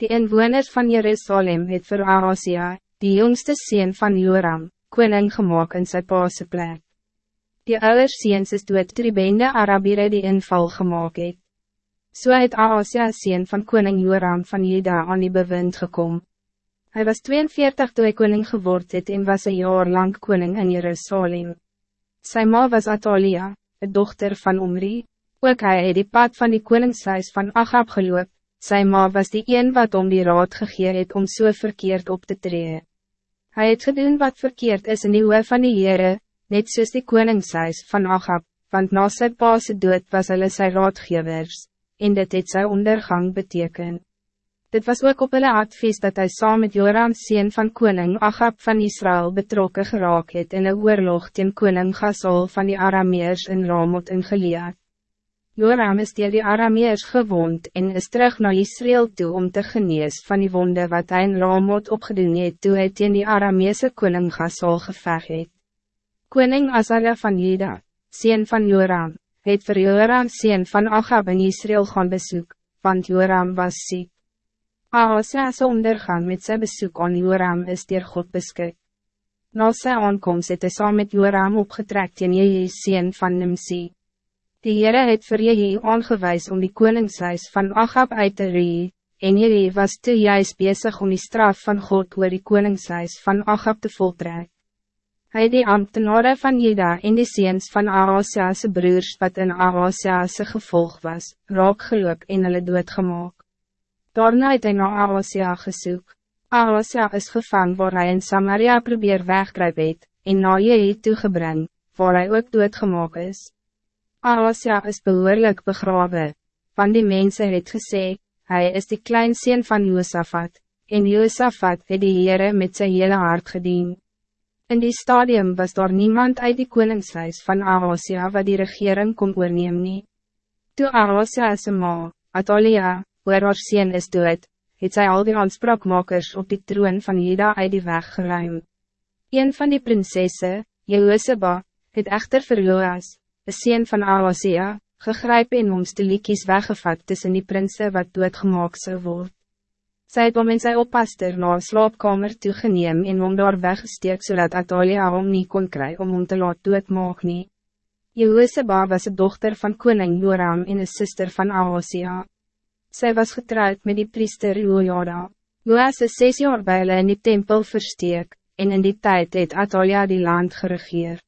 Die inwoners van Jerusalem het voor Ahasia, die jongste sien van Joram, koning gemaakt in sy paase plek. Die ouders seens is dood toe die bende Arabiere die inval gemaakt het. So het Ahasia sien van koning Joram van Juda aan die bewind gekom. Hij was 42 toen hij koning geword het en was een jaar lang koning in Jerusalem. Sy ma was Atalia, de dochter van Omri, ook hij het die pad van die koningshuis van Achab geloop, sy ma was die een wat om die raad gegee het om so verkeerd op te treden. Hij het gedoen wat verkeerd is in die oor van die Heere, net soos die koningshuis van Achab, want na sy paase dood was hulle sy raadgevers, en dit het sy ondergang betekend. Dit was ook op hulle advies dat hij saam met Joram sien van koning Agab van Israël betrokken geraak het in een oorlog teen koning Gasol van die Arameers in Ramot in Gilead. Joram is dier die Arameers gewond en is terug naar Israël toe om te genees van die wonde wat hij in Ramot opgedoen het toe hy teen die Arameese koning Gasol geveg het. Koning Azaria van Juda, sien van Joram, het vir Joram sien van Agab in Israël gaan bezoek, want Joram was ziek. Ahazia's ondergang met zijn bezoek aan Joram is dier God beskik. Na sy aankomst het hy saam met Joram opgetrekt in Jehe sien van Nimsi. Die Heere het vir Jehe aangewijs om die koningshuis van Achab uit te ree, en Jehe was te juist bezig om die straf van God oor die koningshuis van Achab te voltrek. Hij die ambtenaren van Jeda en die seens van Ahazia's broers wat in Ahazia's gevolg was, raak geluk en hulle doodgemaak. Daarna het hy na Ahasia gesoek. Ahasia is gevang waar hij in Samaria probeer wegkryp het, en na je het toegebring, waar hij ook doodgemaak is. Ahasia is behoorlijk begraven, van die mensen het gesê, hij is die klein sien van Josafat, en Josafat het die Heere met zijn hele hart gedien. In die stadium was daar niemand uit die koningshuis van Ahasia wat die regering kon oorneem nie. Toe Ahasia is een ma, Atalia, oor haar sien is dood, het sy al die aanspraakmakers op die troon van Juda uit die weg geruim. Een van die prinsesse, Jehoseba, het echter vir Joas, een sien van Ahasia, gegryp en ons de liekies weggevat tussen die prinsen wat doodgemaak zou word. Sy het om in sy oppaster na slaapkamer toegeneem en om daar weggesteek zodat Atalia hom nie kon kry om hom te laat doodmaak nie. Jehoseba was de dochter van koning Joram en een zuster van Ahasia. Zij was getrouwd met die priester Jojada. Joas is zes jaar bij hulle in die tempel versteek, en in die tijd het Atalia die land geregeerd.